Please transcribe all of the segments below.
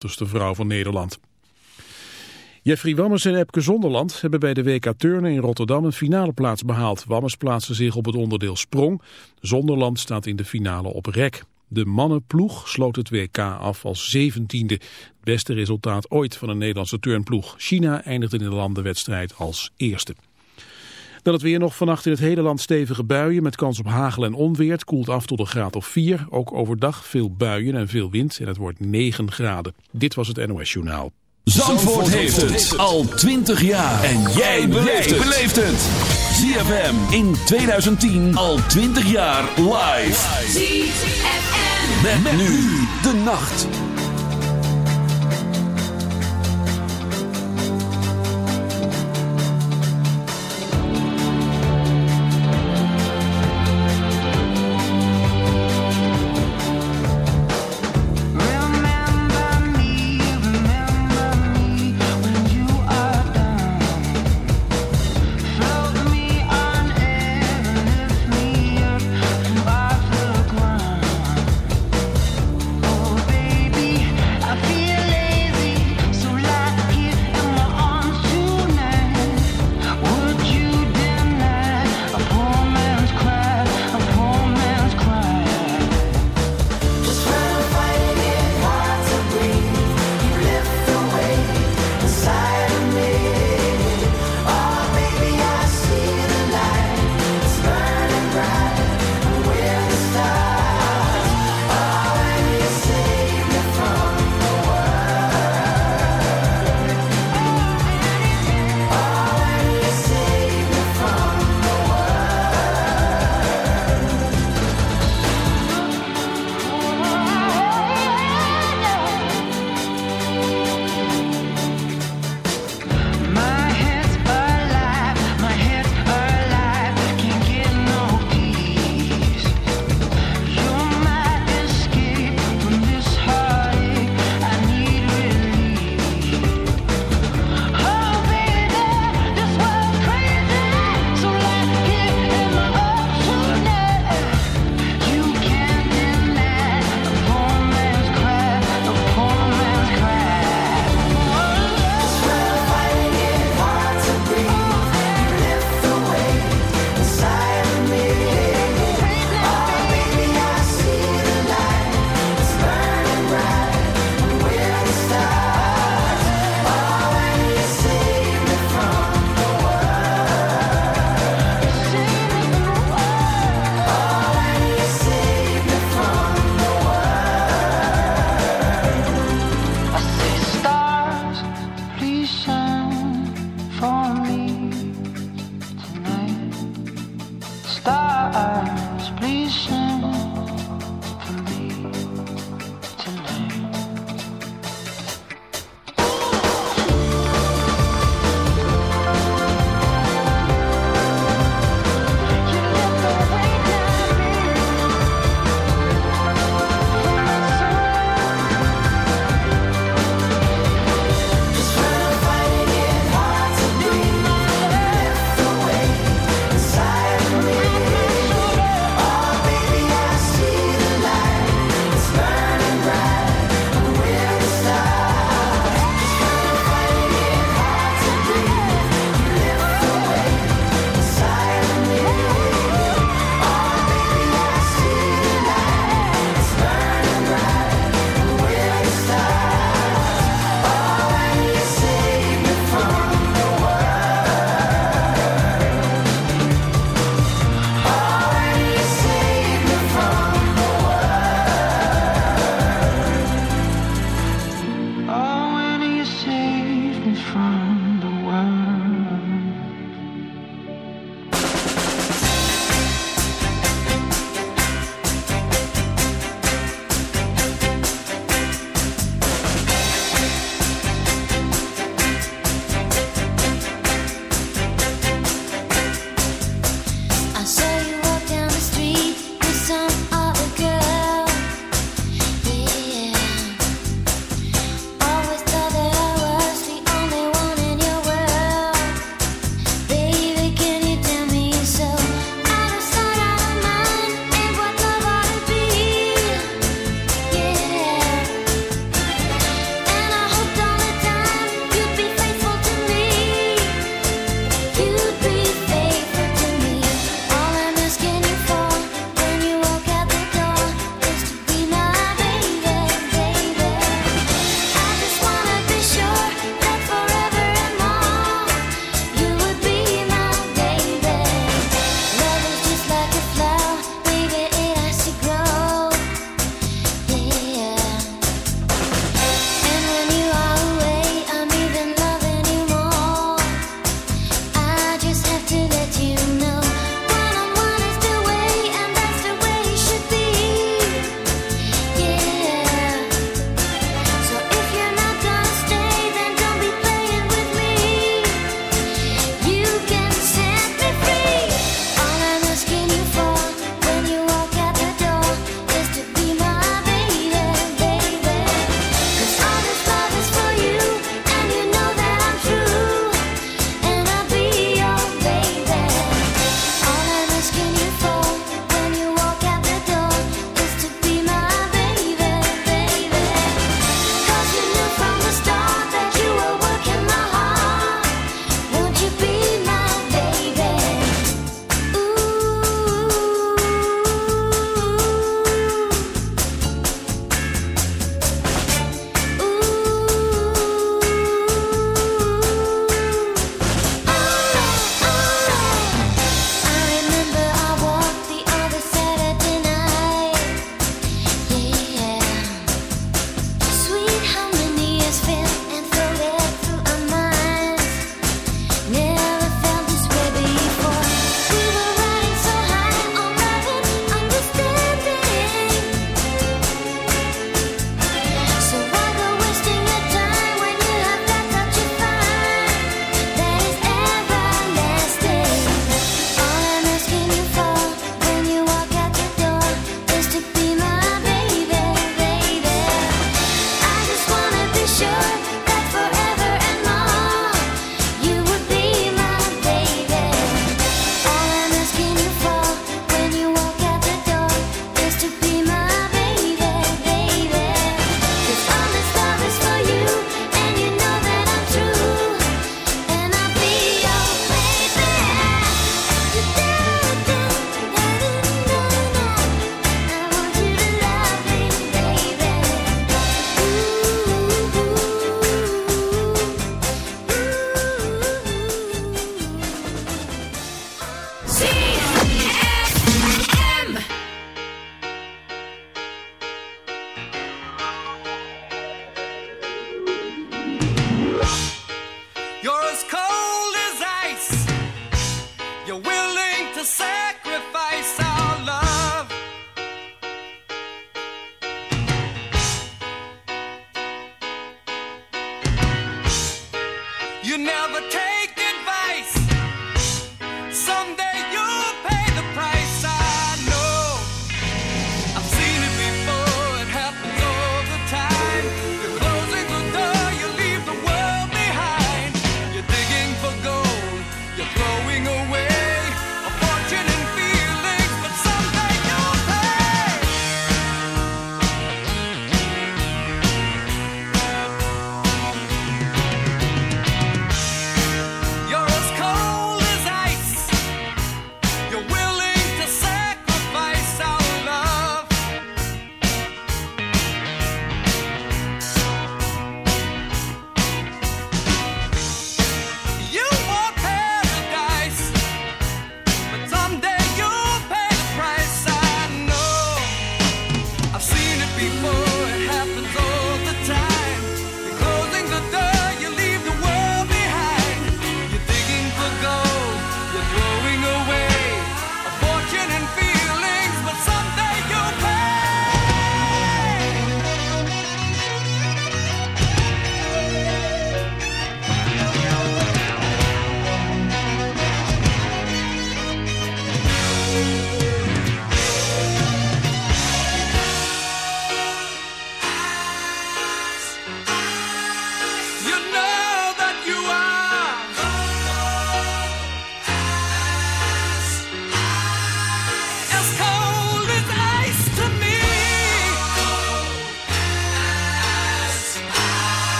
de vrouw van Nederland. Jeffrey Wammes en Epke Zonderland hebben bij de WK Turnen in Rotterdam een finale plaats behaald. Wammes plaatste zich op het onderdeel sprong. Zonderland staat in de finale op rek. De mannenploeg sloot het WK af als zeventiende. Het beste resultaat ooit van een Nederlandse turnploeg. China eindigde in de landenwedstrijd als eerste. Dan het weer nog vannacht in het hele land stevige buien met kans op hagel en onweer. Het koelt af tot een graad of 4. Ook overdag veel buien en veel wind en het wordt 9 graden. Dit was het NOS Journaal. Zandvoort, heeft het al 20 jaar. En jij beleeft het. ZFM in 2010 al 20 jaar live. ZFM. met nu de nacht.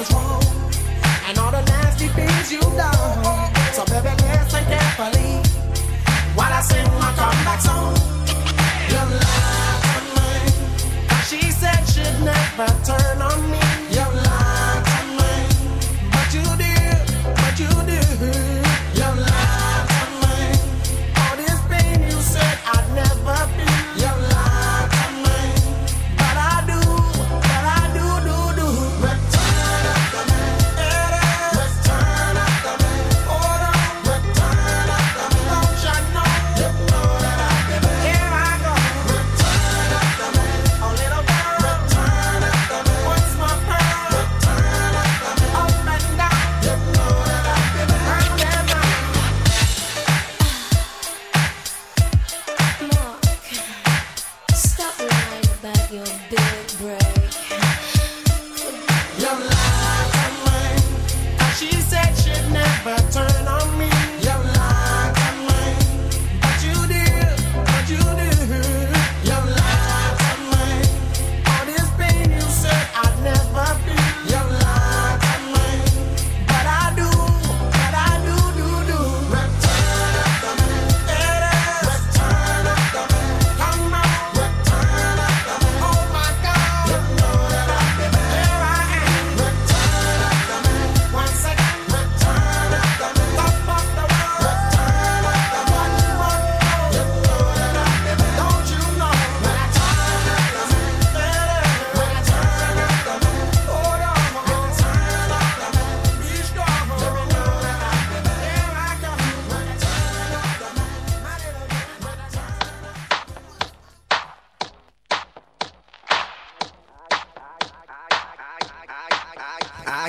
was wrong and all the nasty things you've done. So baby, listen carefully while I sing my comeback song. You lied to me. She said she'd never turn on me.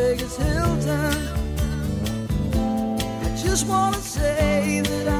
Vegas Hilton. I just wanna say that I.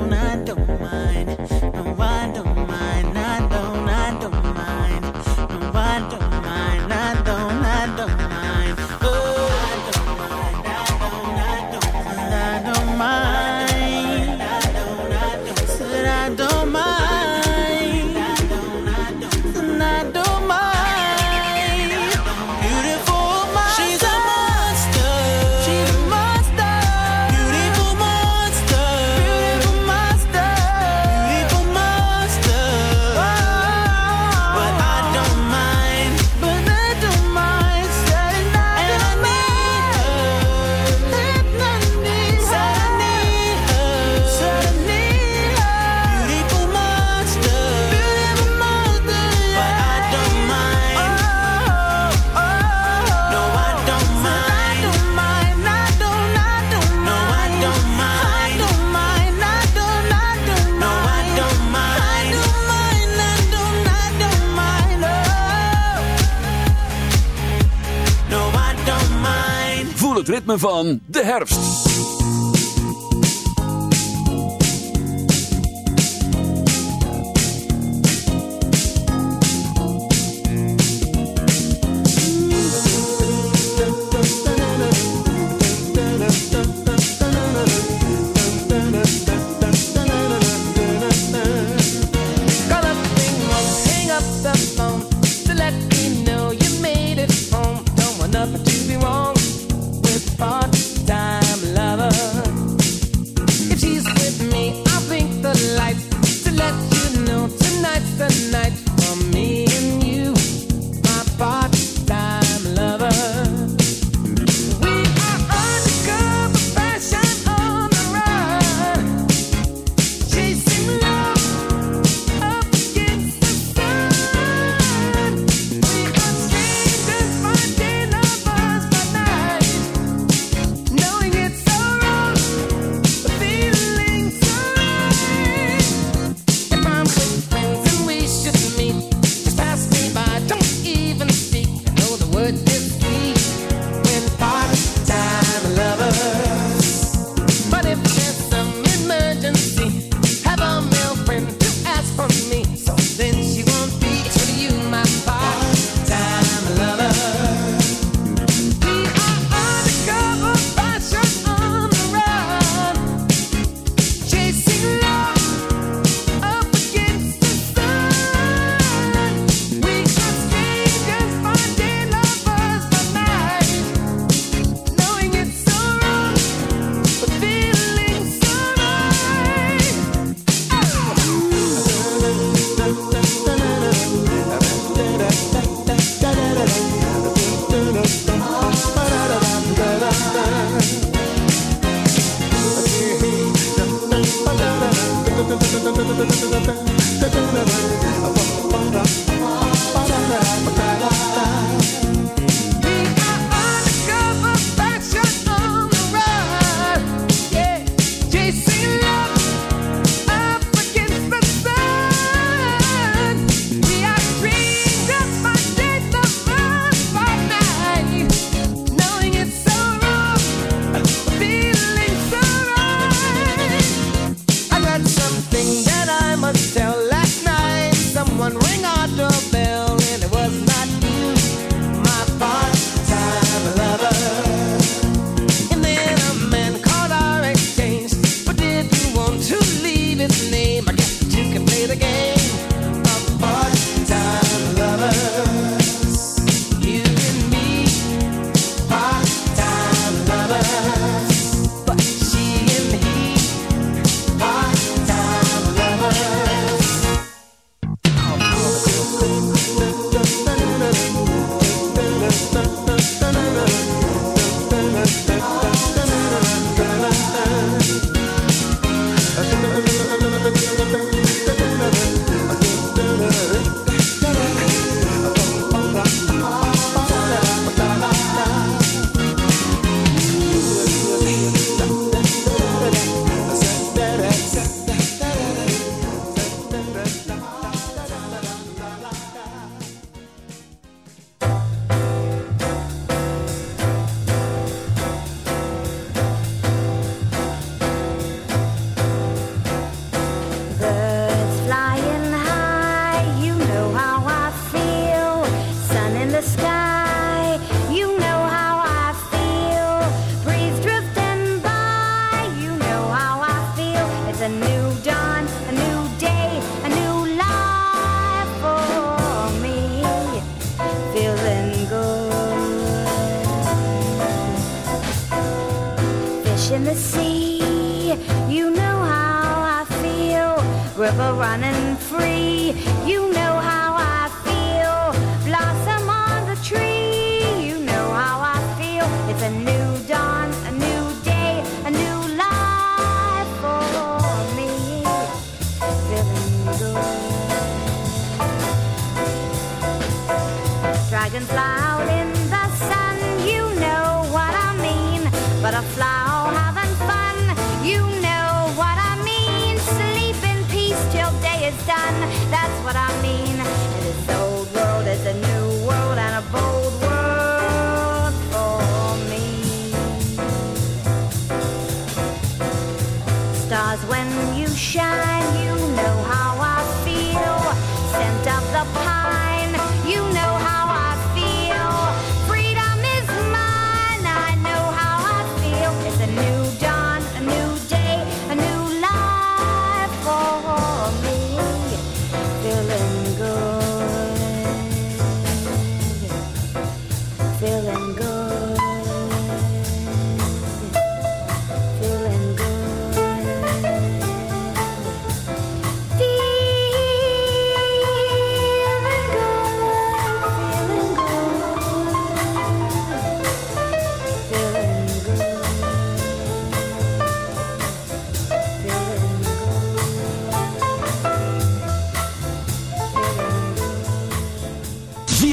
van de herfst.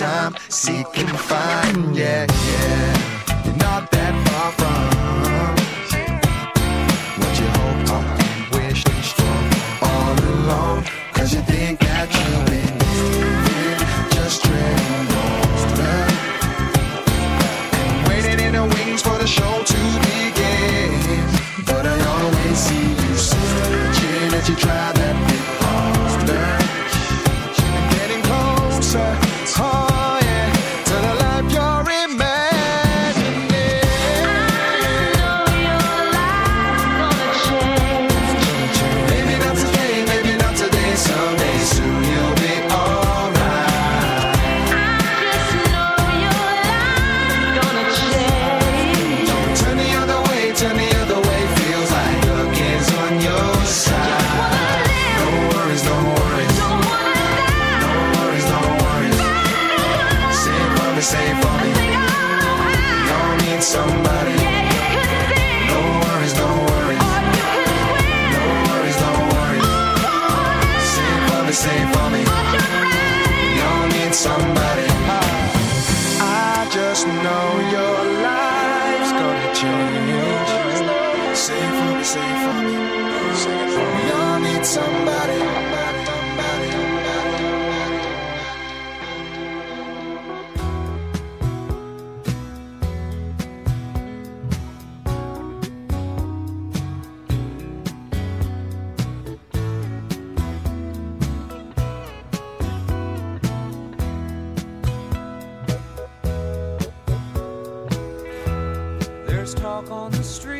time, seek and find. Yeah, yeah, you're not that far from what you hope, hoped and wished for all along. Cause you think that you've been living just dreaming water and waiting in the wings for the show to begin. But I always see you searching as you try walk on the street.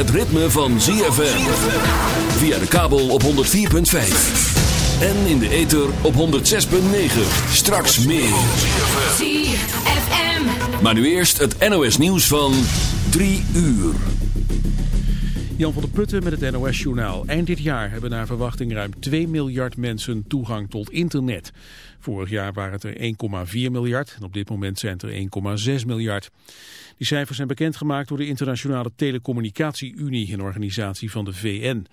Het ritme van ZFM. Via de kabel op 104.5. En in de ether op 106.9. Straks meer. ZFM. Maar nu eerst het NOS nieuws van 3 uur. Jan van der Putten met het NOS-journaal. Eind dit jaar hebben naar verwachting ruim 2 miljard mensen toegang tot internet. Vorig jaar waren het er 1,4 miljard en op dit moment zijn het er 1,6 miljard. Die cijfers zijn bekendgemaakt door de Internationale Telecommunicatie-Unie, een organisatie van de VN.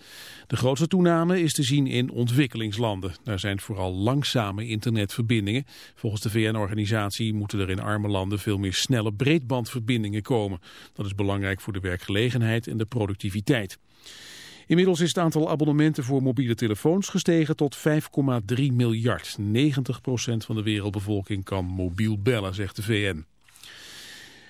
De grootste toename is te zien in ontwikkelingslanden. Daar zijn vooral langzame internetverbindingen. Volgens de VN-organisatie moeten er in arme landen veel meer snelle breedbandverbindingen komen. Dat is belangrijk voor de werkgelegenheid en de productiviteit. Inmiddels is het aantal abonnementen voor mobiele telefoons gestegen tot 5,3 miljard. 90% van de wereldbevolking kan mobiel bellen, zegt de VN.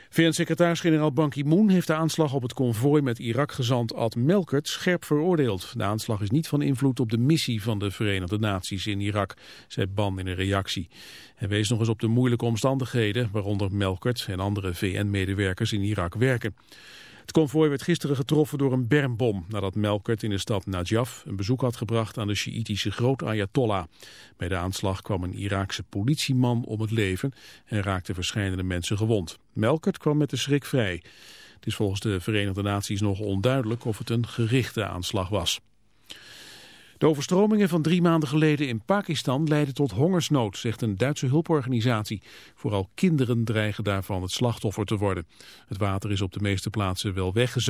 VN-secretaris-generaal Ban Ki-moon heeft de aanslag op het konvooi met Irak-gezant Ad Melkert scherp veroordeeld. De aanslag is niet van invloed op de missie van de Verenigde Naties in Irak, zei Ban in een reactie. Hij wees nog eens op de moeilijke omstandigheden waaronder Melkert en andere VN-medewerkers in Irak werken. Het konvooi werd gisteren getroffen door een bermbom nadat Melkert in de stad Najaf een bezoek had gebracht aan de Sjiïtische groot Ayatollah. Bij de aanslag kwam een Iraakse politieman om het leven en raakten verschillende mensen gewond. Melkert kwam met de schrik vrij. Het is volgens de Verenigde Naties nog onduidelijk of het een gerichte aanslag was. De overstromingen van drie maanden geleden in Pakistan leiden tot hongersnood, zegt een Duitse hulporganisatie. Vooral kinderen dreigen daarvan het slachtoffer te worden. Het water is op de meeste plaatsen wel weggezakt.